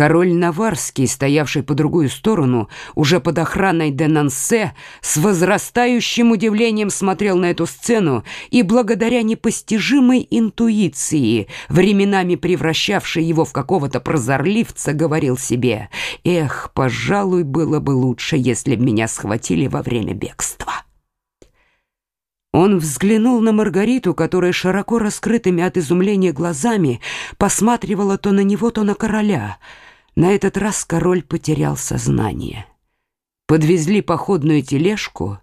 Король Наварский, стоявший по другую сторону, уже под охраной де Нансе, с возрастающим удивлением смотрел на эту сцену и, благодаря непостижимой интуиции, временами превращавшей его в какого-то прозорливца, говорил себе «Эх, пожалуй, было бы лучше, если б меня схватили во время бегства». Он взглянул на Маргариту, которая широко раскрытыми от изумления глазами посматривала то на него, то на короля. На этот раз король потерял сознание. Подвезли походную тележку,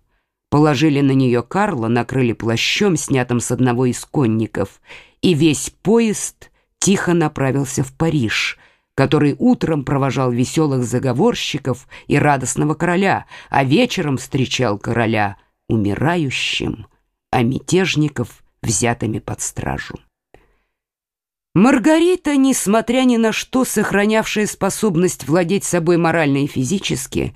положили на нее Карла, накрыли плащом, снятым с одного из конников, и весь поезд тихо направился в Париж, который утром провожал веселых заговорщиков и радостного короля, а вечером встречал короля умирающим, а мятежников взятыми под стражу. Маргарита, несмотря ни на что сохранявшая способность владеть собой морально и физически,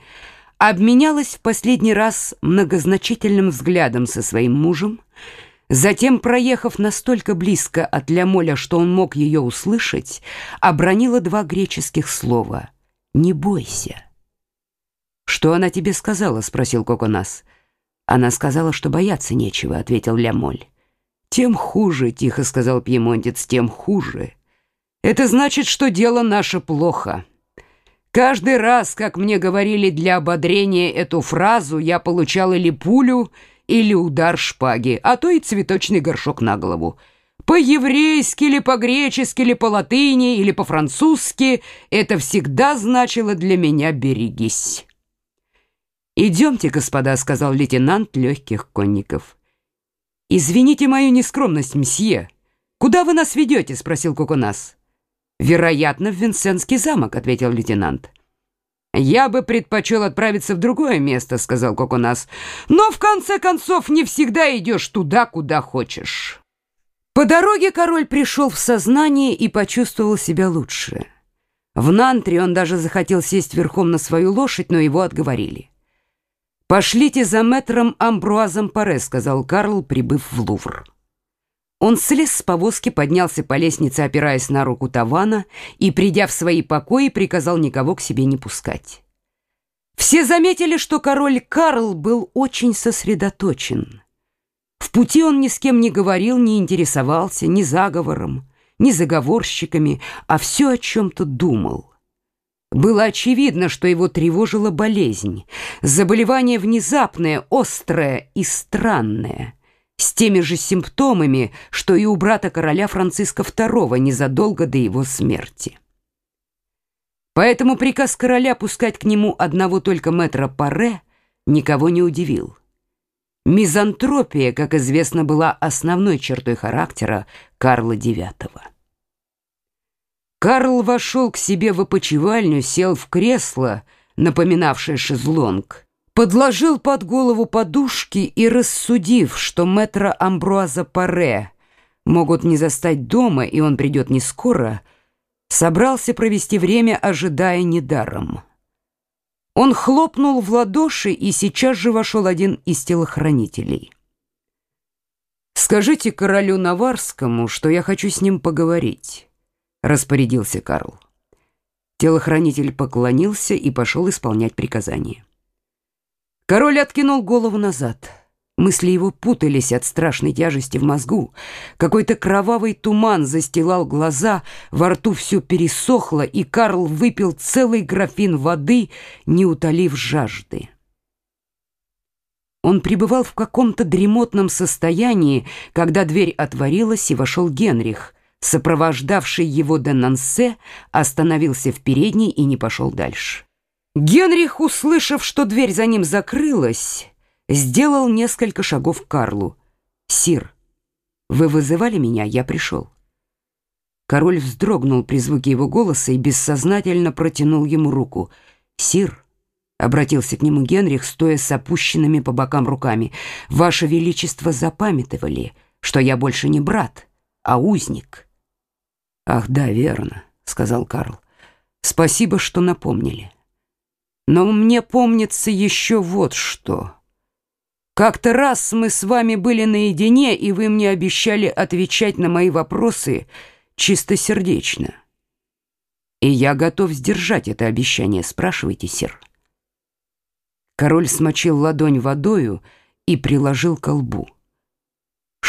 обменялась в последний раз многозначительным взглядом со своим мужем, затем, проехав настолько близко от Лямоля, что он мог ее услышать, обронила два греческих слова «Не бойся». «Что она тебе сказала?» — спросил Коконас. Она сказала, что бояться нечего, ответил Лямоль. Тем хуже, тихо сказал пьемонтец, тем хуже. Это значит, что дело наше плохо. Каждый раз, как мне говорили для ободрения эту фразу, я получал или пулю, или удар шпаги, а то и цветочный горшок на голову. По-еврейски или по-гречески, или по-латыни, или по-французски это всегда значило для меня «берегись». «Идемте, господа», — сказал лейтенант легких конников. «Извините мою нескромность, мсье. Куда вы нас ведете?» — спросил Коконас. «Вероятно, в Винсентский замок», — ответил лейтенант. «Я бы предпочел отправиться в другое место», — сказал Коконас. «Но, в конце концов, не всегда идешь туда, куда хочешь». По дороге король пришел в сознание и почувствовал себя лучше. В Нантре он даже захотел сесть верхом на свою лошадь, но его отговорили. «Пошлите за мэтром Амбруазом Паре», — сказал Карл, прибыв в Лувр. Он слез с повозки, поднялся по лестнице, опираясь на руку Тавана, и, придя в свои покои, приказал никого к себе не пускать. Все заметили, что король Карл был очень сосредоточен. В пути он ни с кем не говорил, не интересовался ни заговором, ни заговорщиками, а все о чем-то думал. Было очевидно, что его тревожила болезнь, заболевание внезапное, острое и странное, с теми же симптомами, что и у брата короля Франциска II незадолго до его смерти. Поэтому приказ короля пускать к нему одного только мэтра Паре никого не удивил. Мизантропия, как известно, была основной чертой характера Карла IX. Карл вошел к себе в опочивальню, сел в кресло, напоминавшее шезлонг, подложил под голову подушки и, рассудив, что мэтра Амбруаза Паре могут не застать дома, и он придет не скоро, собрался провести время, ожидая недаром. Он хлопнул в ладоши, и сейчас же вошел один из телохранителей. «Скажите королю Наварскому, что я хочу с ним поговорить». — распорядился Карл. Телохранитель поклонился и пошел исполнять приказание. Король откинул голову назад. Мысли его путались от страшной тяжести в мозгу. Какой-то кровавый туман застилал глаза, во рту все пересохло, и Карл выпил целый графин воды, не утолив жажды. Он пребывал в каком-то дремотном состоянии, когда дверь отворилась, и вошел Генрих — Сопровождавший его Денансе остановился в передней и не пошел дальше. Генрих, услышав, что дверь за ним закрылась, сделал несколько шагов к Карлу. «Сир, вы вызывали меня, я пришел». Король вздрогнул при звуке его голоса и бессознательно протянул ему руку. «Сир», — обратился к нему Генрих, стоя с опущенными по бокам руками, «Ваше Величество запамятовали, что я больше не брат, а узник». «Ах, да, верно», — сказал Карл. «Спасибо, что напомнили. Но мне помнится еще вот что. Как-то раз мы с вами были наедине, и вы мне обещали отвечать на мои вопросы чистосердечно. И я готов сдержать это обещание, спрашивайте, сир. Король смочил ладонь водою и приложил к лбу.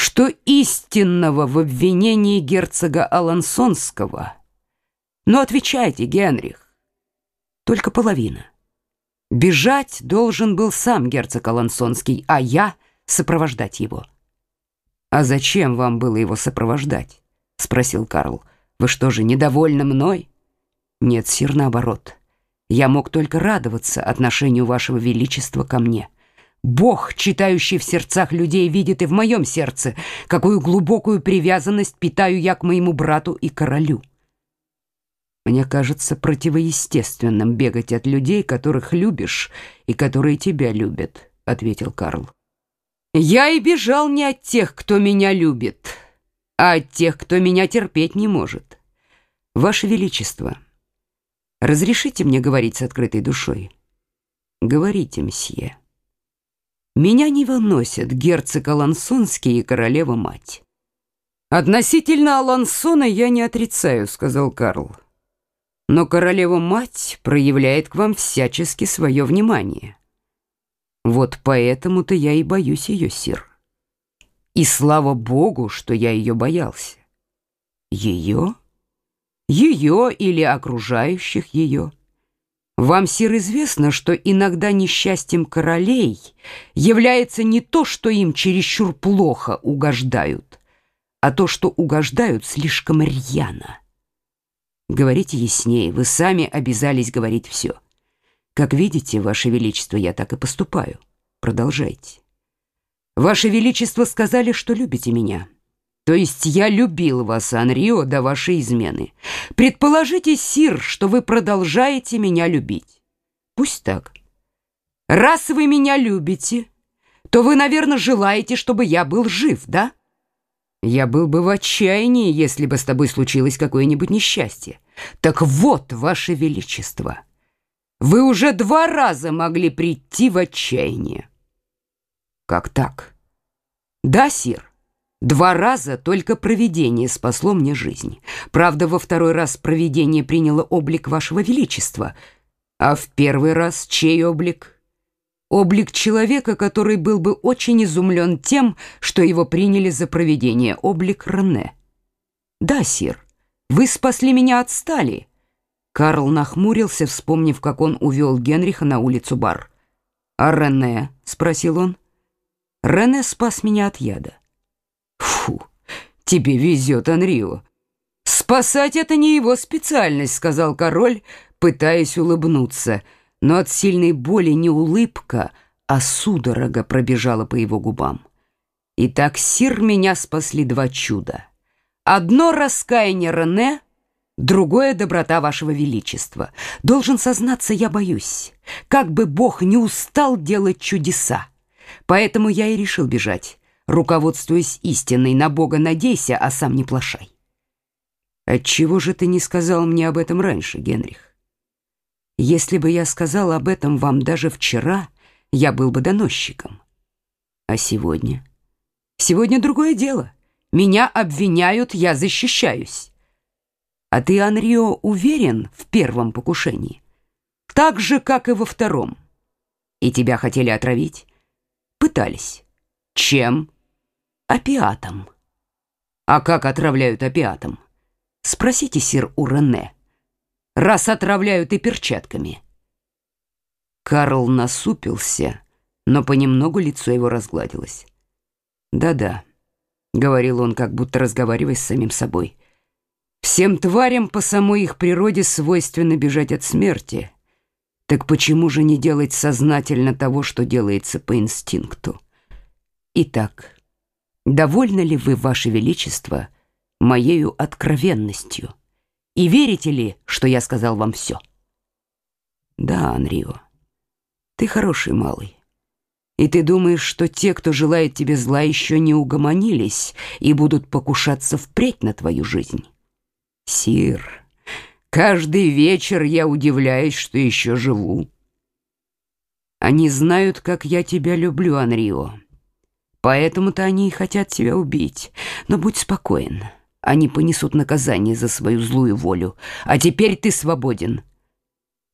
Что истинного в обвинении герцога Алансонского? Но отвечайте, Генрих, только половина. Бежать должен был сам герцог Алансонский, а я сопровождать его. «А зачем вам было его сопровождать?» — спросил Карл. «Вы что же, недовольны мной?» «Нет, сир, наоборот. Я мог только радоваться отношению вашего величества ко мне. Бог, читающий в сердцах людей, видит и в моем сердце, какую глубокую привязанность питаю я к моему брату и королю». Мне кажется противоестественным бегать от людей, которых любишь и которые тебя любят, ответил Карл. Я и бежал не от тех, кто меня любит, а от тех, кто меня терпеть не может. Ваше величество, разрешите мне говорить с открытой душой? Говорите, мсье. Меня не выносят герцог Алансонский и королева-мать. Относительно Алансона я не отрицаю, сказал Карл но королева-мать проявляет к вам всячески свое внимание. Вот поэтому-то я и боюсь ее, сир. И слава богу, что я ее боялся. Ее? Ее или окружающих ее? Вам, сир, известно, что иногда несчастьем королей является не то, что им чересчур плохо угождают, а то, что угождают слишком рьяно. Говорите яснее, вы сами обязались говорить все. Как видите, Ваше Величество, я так и поступаю. Продолжайте. Ваше Величество сказали, что любите меня. То есть я любил вас, Анрио, до вашей измены. Предположите, сир, что вы продолжаете меня любить. Пусть так. Раз вы меня любите, то вы, наверное, желаете, чтобы я был жив, да? Я был бы в отчаянии, если бы с тобой случилось какое-нибудь несчастье. Так вот, ваше величество, вы уже два раза могли прийти в отчаяние. Как так? Да, сир. Два раза только провидение спасло мне жизнь. Правда, во второй раз провидение приняло облик вашего величества, а в первый раз чей облик? облик человека, который был бы очень изумлен тем, что его приняли за провидение, облик Рене. «Да, сир, вы спасли меня от стали». Карл нахмурился, вспомнив, как он увел Генриха на улицу бар. «А Рене?» — спросил он. «Рене спас меня от яда». «Фу, тебе везет, Анрио». «Спасать — это не его специальность», — сказал король, пытаясь улыбнуться — но от сильной боли не улыбка, а судорога пробежала по его губам. Итак, сир меня спасли два чуда. Одно раскаяние Рене, другое доброта вашего величества. Должен сознаться, я боюсь, как бы Бог не устал делать чудеса. Поэтому я и решил бежать, руководствуясь истиной, на Бога надейся, а сам не плашай. Отчего же ты не сказал мне об этом раньше, Генрих? Если бы я сказал об этом вам даже вчера, я был бы доносчиком. А сегодня? Сегодня другое дело. Меня обвиняют, я защищаюсь. А ты, Анрио, уверен в первом покушении? Так же, как и во втором. И тебя хотели отравить? Пытались. Чем? Опиатом. А как отравляют опиатом? Спросите, сир, у Рене раз отравляют и перчатками. Карл насупился, но понемногу лицо его разгладилось. «Да-да», — говорил он, как будто разговаривая с самим собой, «всем тварям по самой их природе свойственно бежать от смерти. Так почему же не делать сознательно того, что делается по инстинкту? Итак, довольны ли вы, Ваше Величество, моею откровенностью?» И верите ли, что я сказал вам все? Да, Анрио, ты хороший малый. И ты думаешь, что те, кто желает тебе зла, еще не угомонились и будут покушаться впредь на твою жизнь? Сир, каждый вечер я удивляюсь, что еще живу. Они знают, как я тебя люблю, Анрио. Поэтому-то они и хотят тебя убить. Но будь спокоен. они понесут наказание за свою злую волю. А теперь ты свободен».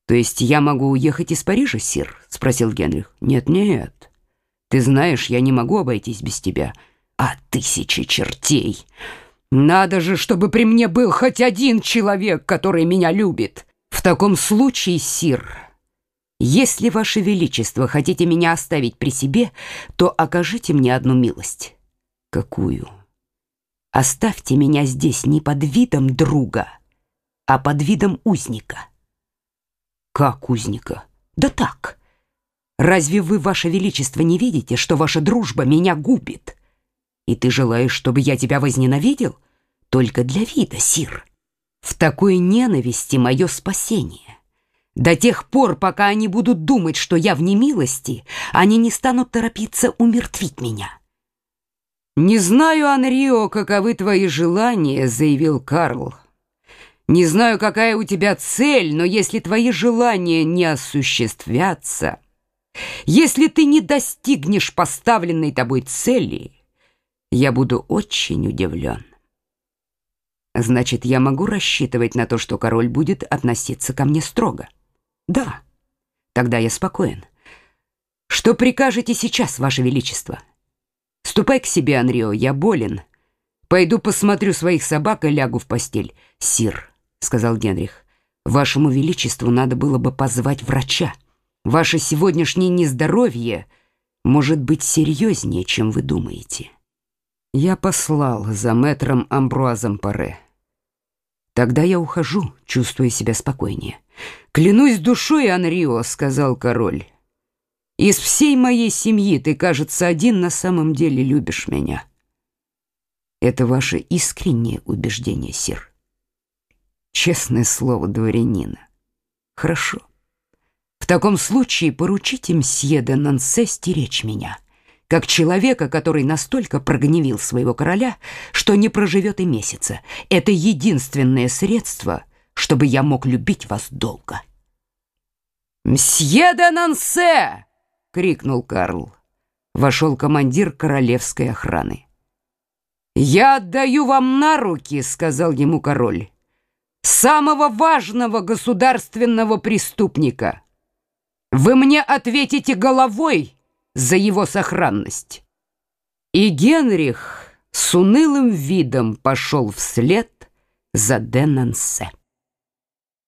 «То есть я могу уехать из Парижа, сир?» — спросил Генрих. «Нет-нет. Ты знаешь, я не могу обойтись без тебя. А тысячи чертей! Надо же, чтобы при мне был хоть один человек, который меня любит. В таком случае, сир, если, Ваше Величество, хотите меня оставить при себе, то окажите мне одну милость». «Какую?» «Оставьте меня здесь не под видом друга, а под видом узника». Как узника? Да так. Разве вы, ваше величество, не видите, что ваша дружба меня губит? И ты желаешь, чтобы я тебя возненавидел? Только для вида, сир. В такой ненависти мое спасение. До тех пор, пока они будут думать, что я в немилости, они не станут торопиться умертвить меня. «Не знаю, Анрио, каковы твои желания», — заявил Карл. Не знаю, какая у тебя цель, но если твои желания не осуществятся, если ты не достигнешь поставленной тобой цели, я буду очень удивлен. Значит, я могу рассчитывать на то, что король будет относиться ко мне строго? Да. Тогда я спокоен. Что прикажете сейчас, ваше величество? Ступай к себе, Анрио, я болен. Пойду посмотрю своих собак и лягу в постель. Сир, — сказал Генрих. «Вашему Величеству надо было бы позвать врача. Ваше сегодняшнее нездоровье может быть серьезнее, чем вы думаете». Я послал за мэтром Амбруазом Паре. «Тогда я ухожу, чувствуя себя спокойнее». «Клянусь душой, Анрио», — сказал король. «Из всей моей семьи ты, кажется, один на самом деле любишь меня». «Это ваше искреннее убеждение, сир». Честное слово дворянина. Хорошо. В таком случае поручите мсье де Нансе стеречь меня, как человека, который настолько прогневил своего короля, что не проживет и месяца. Это единственное средство, чтобы я мог любить вас долго. «Мсье де Нансе!» — крикнул Карл. Вошел командир королевской охраны. «Я отдаю вам на руки», — сказал ему король самого важного государственного преступника. Вы мне ответите головой за его сохранность. И Генрих с унылым видом пошел вслед за Денансе.